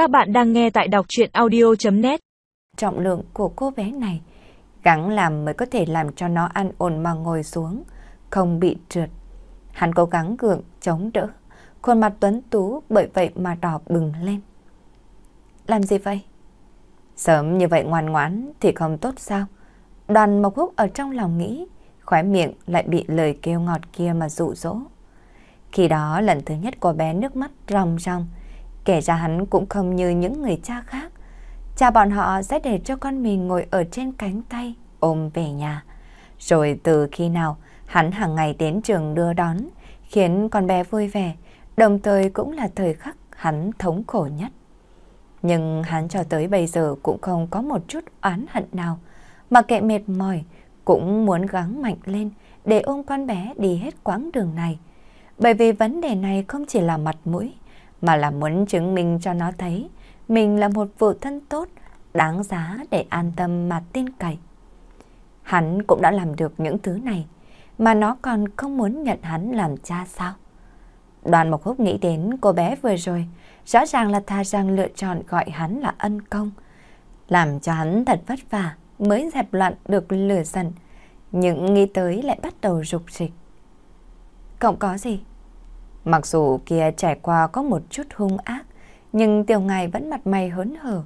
Các bạn đang nghe tại đọc chuyện audio.net Trọng lượng của cô bé này gắng làm mới có thể làm cho nó ăn ổn mà ngồi xuống, không bị trượt. Hắn cố gắng gượng, chống đỡ, khuôn mặt tuấn tú bởi vậy mà đỏ bừng lên. Làm gì vậy? Sớm như vậy ngoan ngoãn thì không tốt sao? Đoàn Mộc Húc ở trong lòng nghĩ, khóe miệng lại bị lời kêu ngọt kia mà dụ dỗ. Khi đó lần thứ nhất cô bé nước mắt ròng ròng, kể ra hắn cũng không như những người cha khác. Cha bọn họ sẽ để cho con mình ngồi ở trên cánh tay, ôm về nhà. Rồi từ khi nào hắn hàng ngày đến trường đưa đón, khiến con bé vui vẻ, đồng thời cũng là thời khắc hắn thống khổ nhất. Nhưng hắn cho tới bây giờ cũng không có một chút oán hận nào, mà kệ mệt mỏi, cũng muốn gắng mạnh lên để ôm con bé đi hết quãng đường này. Bởi vì vấn đề này không chỉ là mặt mũi, mà là muốn chứng minh cho nó thấy mình là một phụ thân tốt, đáng giá để an tâm mà tin cậy. Hắn cũng đã làm được những thứ này, mà nó còn không muốn nhận hắn làm cha sao? Đoàn Mộc Húc nghĩ đến cô bé vừa rồi, rõ ràng là tha rằng lựa chọn gọi hắn là ân công, làm cho hắn thật vất vả mới dẹp loạn được lửa giận, nhưng nghĩ tới lại bắt đầu rục rịch. Cộng có gì? Mặc dù kia trải qua có một chút hung ác, nhưng tiểu ngài vẫn mặt mày hớn hở.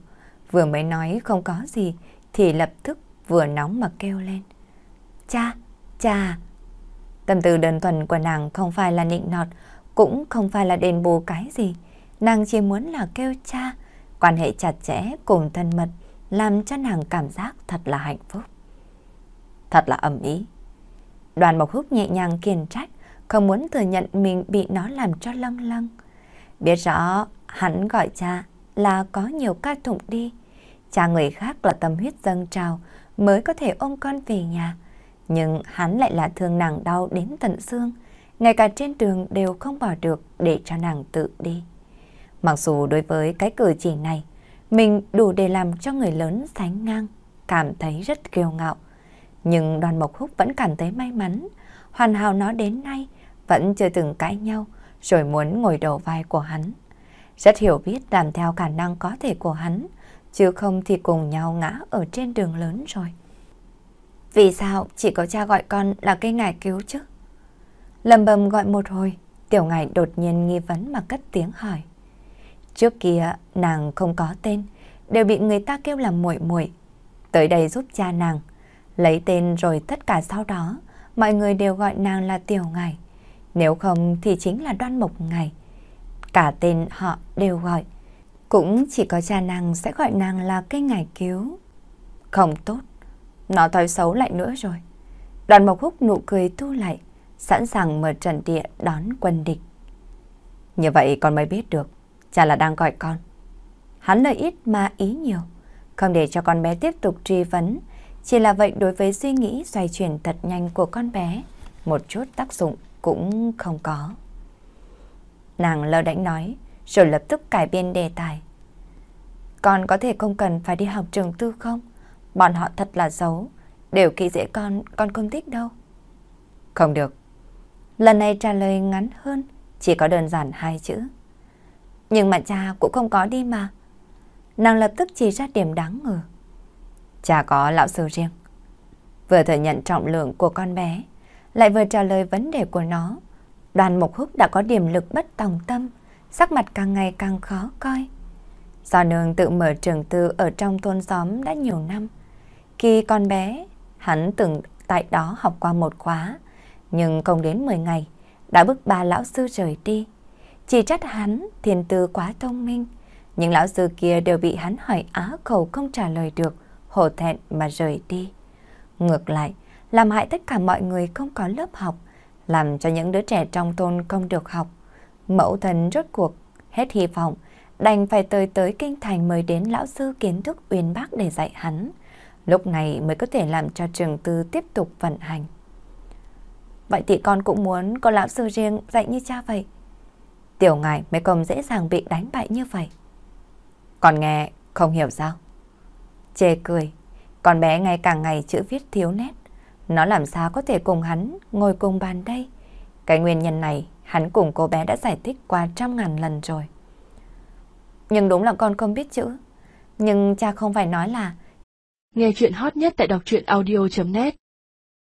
Vừa mới nói không có gì, thì lập tức vừa nóng mà kêu lên. Cha, cha. Tâm tư đơn thuần của nàng không phải là nịnh nọt, cũng không phải là đền bù cái gì. Nàng chỉ muốn là kêu cha, quan hệ chặt chẽ cùng thân mật, làm cho nàng cảm giác thật là hạnh phúc. Thật là ẩm ý. Đoàn Mộc Húc nhẹ nhàng kiên trách, không muốn thừa nhận mình bị nó làm cho lâng lâng. Biết rõ hắn gọi cha là có nhiều ca thụng đi. Cha người khác là tâm huyết dâng trào mới có thể ôm con về nhà. Nhưng hắn lại là thương nàng đau đến tận xương. Ngay cả trên đường đều không bỏ được để cho nàng tự đi. Mặc dù đối với cái cử chỉ này, mình đủ để làm cho người lớn sánh ngang, cảm thấy rất kiêu ngạo. Nhưng đoàn Mộc Húc vẫn cảm thấy may mắn, hoàn hảo nó đến nay vẫn chưa từng cãi nhau, rồi muốn ngồi đầu vai của hắn. Rất hiểu biết làm theo khả năng có thể của hắn, chứ không thì cùng nhau ngã ở trên đường lớn rồi. Vì sao chỉ có cha gọi con là cây ngải cứu chứ? Lầm bầm gọi một hồi, tiểu ngải đột nhiên nghi vấn mà cất tiếng hỏi. Trước kia nàng không có tên, đều bị người ta kêu là muội muội. Tới đây giúp cha nàng, lấy tên rồi tất cả sau đó, mọi người đều gọi nàng là tiểu ngải. Nếu không thì chính là đoan mộc ngày Cả tên họ đều gọi. Cũng chỉ có cha nàng sẽ gọi nàng là cây ngải cứu. Không tốt. Nó thói xấu lại nữa rồi. Đoàn mộc húc nụ cười thu lại, sẵn sàng mở trận địa đón quân địch. Như vậy con mới biết được, cha là đang gọi con. Hắn lời ít mà ý nhiều, không để cho con bé tiếp tục truy vấn, chỉ là vậy đối với suy nghĩ xoay chuyển thật nhanh của con bé, một chút tác dụng cũng không có. Nàng lơ đánh nói, rồi lập tức cải biên đề tài. Con có thể không cần phải đi học trường tư không? Bọn họ thật là xấu, đều kỳ dễ con, con không thích đâu. Không được. Lần này trả lời ngắn hơn, chỉ có đơn giản hai chữ. Nhưng mà cha cũng không có đi mà. Nàng lập tức chỉ ra điểm đáng ngờ. Cha có lão sư riêng. Vừa thừa nhận trọng lượng của con bé, lại vừa trả lời vấn đề của nó. Đoàn Mộc Húc đã có điểm lực bất tòng tâm, sắc mặt càng ngày càng khó coi. Do nương tự mở trường tư ở trong thôn xóm đã nhiều năm. Khi con bé, hắn từng tại đó học qua một khóa, nhưng không đến 10 ngày, đã bức ba lão sư rời đi. Chỉ trách hắn thiền tư quá thông minh, những lão sư kia đều bị hắn hỏi á khẩu không trả lời được, hổ thẹn mà rời đi. Ngược lại, làm hại tất cả mọi người không có lớp học, làm cho những đứa trẻ trong thôn không được học. Mẫu thần rốt cuộc, hết hy vọng, đành phải tới tới kinh thành mời đến lão sư kiến thức uyên bác để dạy hắn. Lúc này mới có thể làm cho trường tư tiếp tục vận hành. Vậy thì con cũng muốn có lão sư riêng dạy như cha vậy. Tiểu ngài mới không dễ dàng bị đánh bại như vậy. Còn nghe không hiểu sao? Chê cười, con bé ngày càng ngày chữ viết thiếu nét. Nó làm sao có thể cùng hắn ngồi cùng bàn đây? Cái nguyên nhân này, hắn cùng cô bé đã giải thích qua trăm ngàn lần rồi. Nhưng đúng là con không biết chữ. Nhưng cha không phải nói là Nghe chuyện hot nhất tại đọc truyện audio.net